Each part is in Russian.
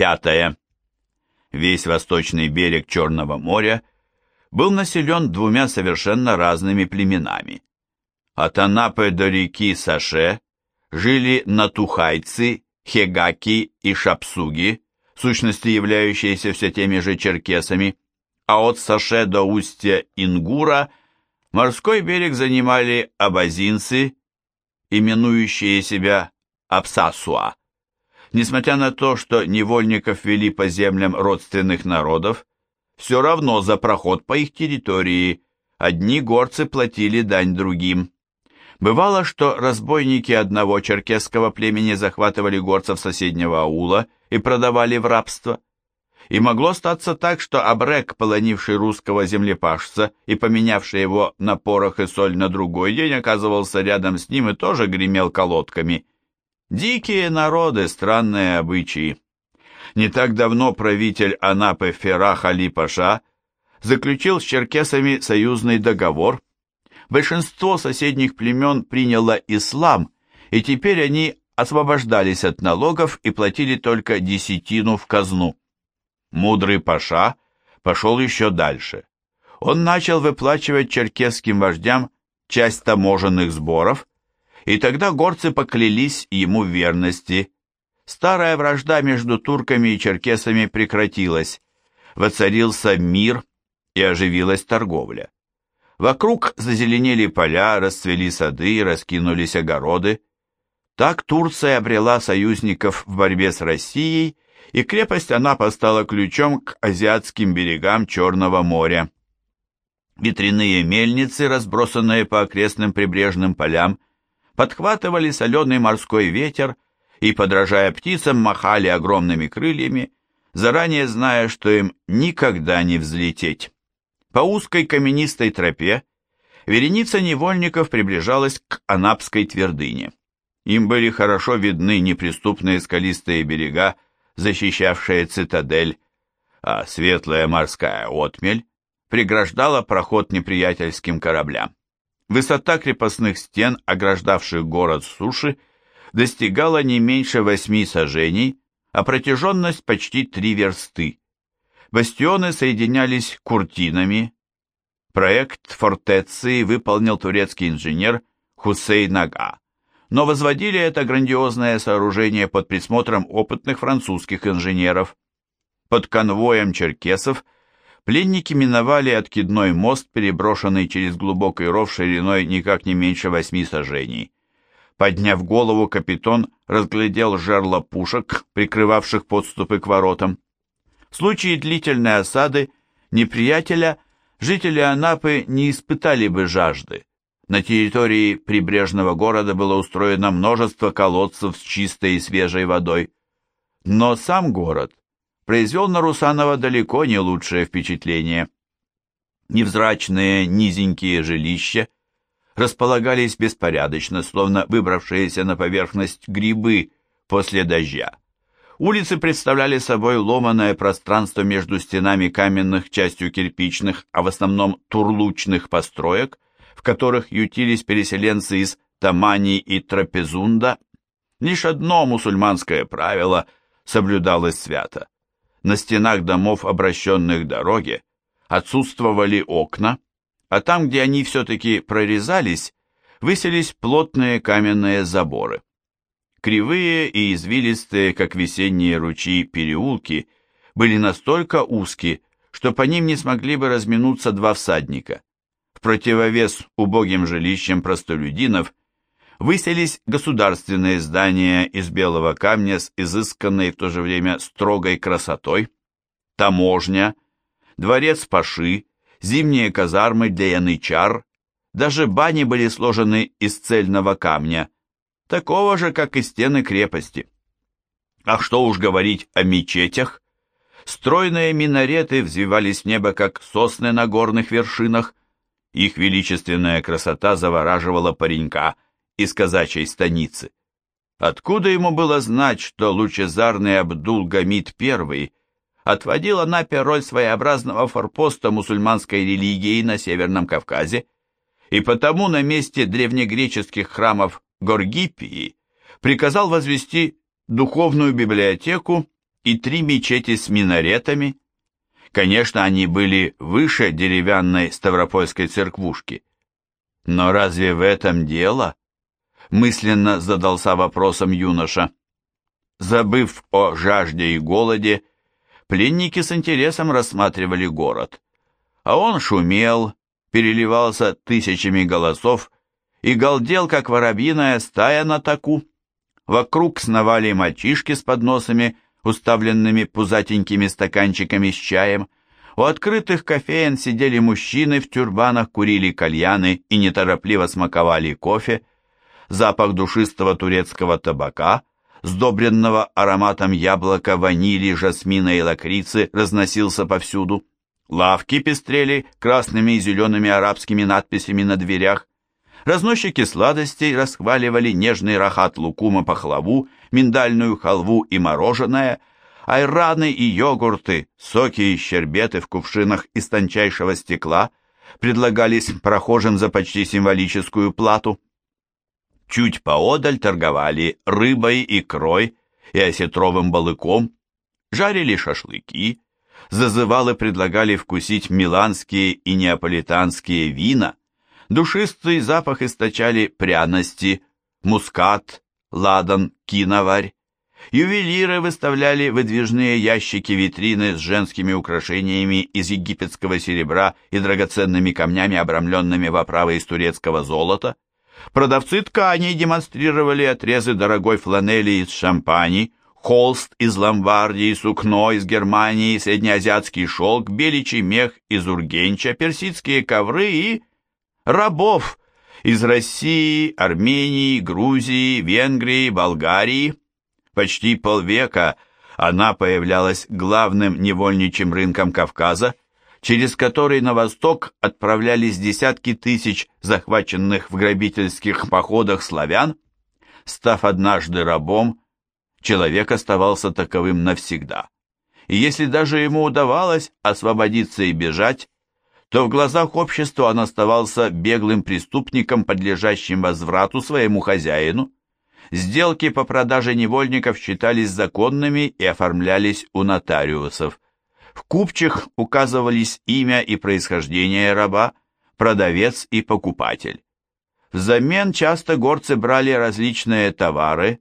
Пятое. Весь восточный берег Черного моря был населен двумя совершенно разными племенами. От Анапы до реки Саше жили натухайцы, хегаки и шапсуги, сущности являющиеся все теми же черкесами, а от Саше до устья Ингура морской берег занимали абазинцы, именующие себя Апсасуа. Несмотря на то, что невольников вели по землям родственных народов, все равно за проход по их территории одни горцы платили дань другим. Бывало, что разбойники одного черкесского племени захватывали горцев соседнего аула и продавали в рабство. И могло статься так, что Абрек, полонивший русского землепашца и поменявший его на порох и соль на другой день, оказывался рядом с ним и тоже гремел колодками. Дикие народы, странные обычаи. Не так давно правитель Анапы Ферах Али Паша заключил с черкесами союзный договор – Большинство соседних племен приняло ислам, и теперь они освобождались от налогов и платили только десятину в казну. Мудрый Паша пошел еще дальше. Он начал выплачивать черкесским вождям часть таможенных сборов, и тогда горцы поклялись ему в верности. Старая вражда между турками и черкесами прекратилась, воцарился мир и оживилась торговля. Вокруг зазеленели поля, расцвели сады, раскинулись огороды. Так Турция обрела союзников в борьбе с Россией, и крепость Анапа стала ключом к азиатским берегам Черного моря. Ветряные мельницы, разбросанные по окрестным прибрежным полям, подхватывали соленый морской ветер и, подражая птицам, махали огромными крыльями, заранее зная, что им никогда не взлететь. По узкой каменистой тропе вереница невольников приближалась к Анапской твердыне. Им были хорошо видны неприступные скалистые берега, защищавшие цитадель, а светлая морская отмель преграждала проход неприятельским кораблям. Высота крепостных стен, ограждавших город суши, достигала не меньше восьми сажений, а протяженность почти три версты. Бастионы соединялись куртинами. Проект фортеции выполнил турецкий инженер Хусейн Ага, но возводили это грандиозное сооружение под присмотром опытных французских инженеров. Под конвоем черкесов пленники миновали откидной мост, переброшенный через глубокий ров шириной никак не меньше восьми сажений. Подняв голову, капитан разглядел жерла пушек, прикрывавших подступы к воротам. В случае длительной осады неприятеля жители Анапы не испытали бы жажды. На территории прибрежного города было устроено множество колодцев с чистой и свежей водой. Но сам город произвел на Русанова далеко не лучшее впечатление. Невзрачные низенькие жилища располагались беспорядочно, словно выбравшиеся на поверхность грибы после дождя. Улицы представляли собой ломаное пространство между стенами каменных, частью кирпичных, а в основном турлучных построек, в которых ютились переселенцы из Тамани и Трапезунда. Лишь одно мусульманское правило соблюдалось свято. На стенах домов, обращенных к дороге, отсутствовали окна, а там, где они все-таки прорезались, выселись плотные каменные заборы. Кривые и извилистые, как весенние ручьи, переулки были настолько узкие, что по ним не смогли бы разминуться два всадника. В противовес убогим жилищам простолюдинов выселись государственные здания из белого камня с изысканной в то же время строгой красотой, таможня, дворец Паши, зимние казармы для янычар, даже бани были сложены из цельного камня – такого же, как и стены крепости. А что уж говорить о мечетях? Стройные минареты взвивались в небо, как сосны на горных вершинах. Их величественная красота завораживала паренька из казачьей станицы. Откуда ему было знать, что лучезарный Абдул-Гамид I отводил Анапе роль своеобразного форпоста мусульманской религии на Северном Кавказе, и потому на месте древнегреческих храмов Горгиппии приказал возвести духовную библиотеку и три мечети с минаретами. Конечно, они были выше деревянной Ставропольской церквушки. Но разве в этом дело? Мысленно задался вопросом юноша. Забыв о жажде и голоде, пленники с интересом рассматривали город. А он шумел, переливался тысячами голосов и галдел, как воробьиная стая на таку. Вокруг сновали мальчишки с подносами, уставленными пузатенькими стаканчиками с чаем. У открытых кофеен сидели мужчины в тюрбанах, курили кальяны и неторопливо смаковали кофе. Запах душистого турецкого табака, сдобренного ароматом яблока, ванили, жасмина и лакрицы, разносился повсюду. Лавки пестрели красными и зелеными арабскими надписями на дверях. Разносчики сладостей расхваливали нежный рахат лукума пахлаву, миндальную халву и мороженое, айраны и йогурты, соки и щербеты в кувшинах из тончайшего стекла предлагались прохожим за почти символическую плату. Чуть поодаль торговали рыбой, икрой и осетровым балыком, жарили шашлыки, зазывалы предлагали вкусить миланские и неаполитанские вина, Душистый запах источали пряности, мускат, ладан, киноварь. Ювелиры выставляли выдвижные ящики-витрины с женскими украшениями из египетского серебра и драгоценными камнями, обрамленными в оправы из турецкого золота. Продавцы тканей демонстрировали отрезы дорогой фланели из шампани, холст из Ломбардии, сукно из Германии, среднеазиатский шелк, беличий мех из Ургенча, персидские ковры и рабов из России, Армении, Грузии, Венгрии, Болгарии. Почти полвека она появлялась главным невольничьим рынком Кавказа, через который на восток отправлялись десятки тысяч захваченных в грабительских походах славян. Став однажды рабом, человек оставался таковым навсегда. И если даже ему удавалось освободиться и бежать, то в глазах общества он оставался беглым преступником, подлежащим возврату своему хозяину. Сделки по продаже невольников считались законными и оформлялись у нотариусов. В купчих указывались имя и происхождение раба, продавец и покупатель. Взамен часто горцы брали различные товары,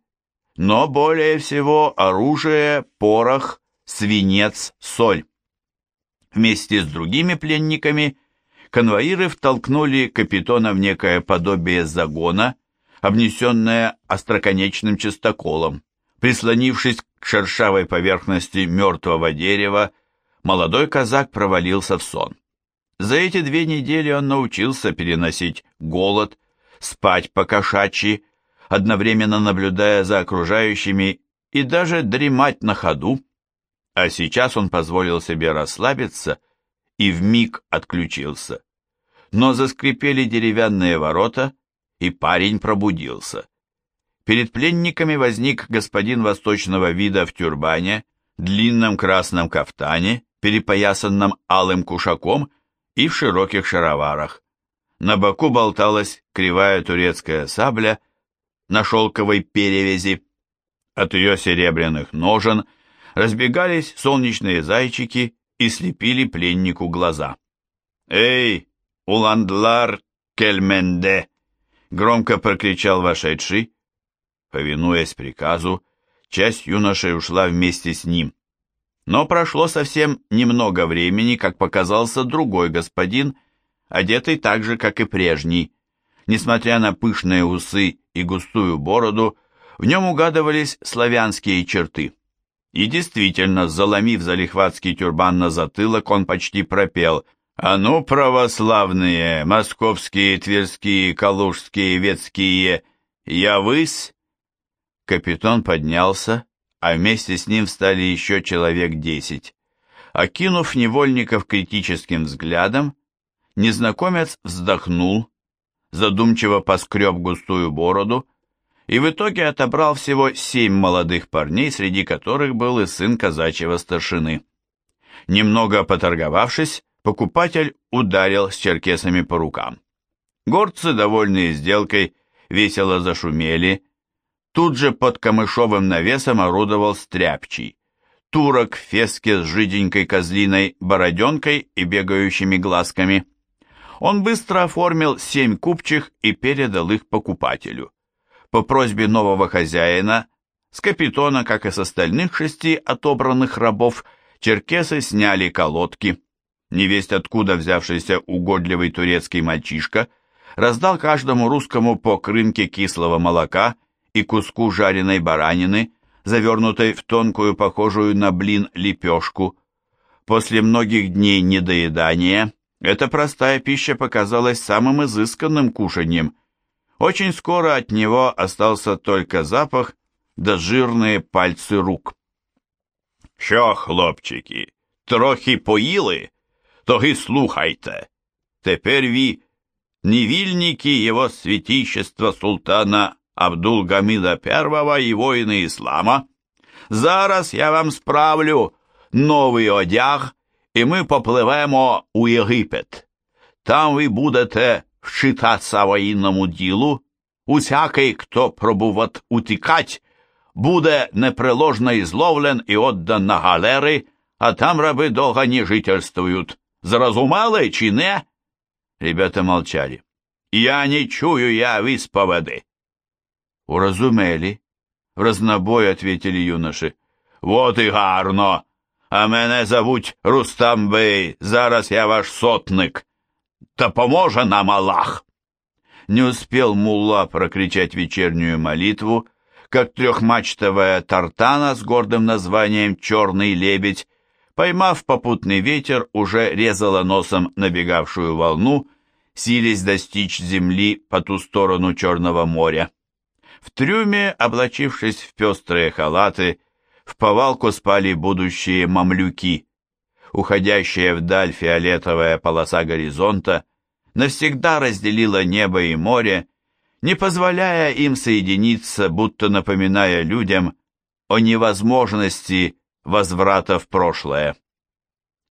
но более всего оружие, порох, свинец, соль. Вместе с другими пленниками конвоиры втолкнули капитона в некое подобие загона, обнесенное остроконечным частоколом. Прислонившись к шершавой поверхности мертвого дерева, молодой казак провалился в сон. За эти две недели он научился переносить голод, спать по-кошачьи, одновременно наблюдая за окружающими и даже дремать на ходу а сейчас он позволил себе расслабиться и вмиг отключился. Но заскрипели деревянные ворота, и парень пробудился. Перед пленниками возник господин восточного вида в тюрбане, длинном красном кафтане, перепоясанном алым кушаком и в широких шароварах. На боку болталась кривая турецкая сабля на шелковой перевязи. От ее серебряных ножен – разбегались солнечные зайчики и слепили пленнику глаза. «Эй, уландлар кельменде!» — громко прокричал вошедший. Повинуясь приказу, часть юношей ушла вместе с ним. Но прошло совсем немного времени, как показался другой господин, одетый так же, как и прежний. Несмотря на пышные усы и густую бороду, в нем угадывались славянские черты. И действительно, заломив залихватский тюрбан на затылок, он почти пропел «А ну, православные, московские, тверские, калужские, ветские, я выс!» Капитан поднялся, а вместе с ним встали еще человек десять. Окинув невольников критическим взглядом, незнакомец вздохнул, задумчиво поскреб густую бороду и в итоге отобрал всего семь молодых парней, среди которых был и сын казачьего старшины. Немного поторговавшись, покупатель ударил с черкесами по рукам. Горцы, довольные сделкой, весело зашумели. Тут же под камышовым навесом орудовал стряпчий. турок в феске с жиденькой козлиной бороденкой и бегающими глазками. Он быстро оформил семь купчих и передал их покупателю. По просьбе нового хозяина, с капитона, как и с остальных шести отобранных рабов, черкесы сняли колодки. Невесть откуда взявшийся угодливый турецкий мальчишка раздал каждому русскому по крынке кислого молока и куску жареной баранины, завернутой в тонкую, похожую на блин, лепешку. После многих дней недоедания эта простая пища показалась самым изысканным кушаньем. Очень скоро от него остался только запах да жирные пальцы рук. Що, хлопчики, трохи поїли? Тоги слухайте. Тепер ві невільники его святейшества султана Абдулгамида I і воїни Іслама. Зараз я вам справлю новий одяг, і ми попливемо у Єгипет. Там ви будете вчитатися воїнному ділу. Усякий, хто пробуват утікать, буде непреложно изловлен і отдан на галери, а там раби долго не жительствуют. Зразумели чи не? Ребята молчали. Я не чую я висповеди. Уразумели. В разнобой ответили юноши. Вот і гарно. А мене зовуть Рустам Бей. Зараз я ваш сотник. Та поможе нам Аллах. Не успел мулла прокричать вечернюю молитву, как трехмачтовая тартана с гордым названием «Черный лебедь», поймав попутный ветер, уже резала носом набегавшую волну, сились достичь земли по ту сторону Черного моря. В трюме, облачившись в пестрые халаты, в повалку спали будущие мамлюки. Уходящая вдаль фиолетовая полоса горизонта навсегда разделила небо и море, не позволяя им соединиться, будто напоминая людям о невозможности возврата в прошлое.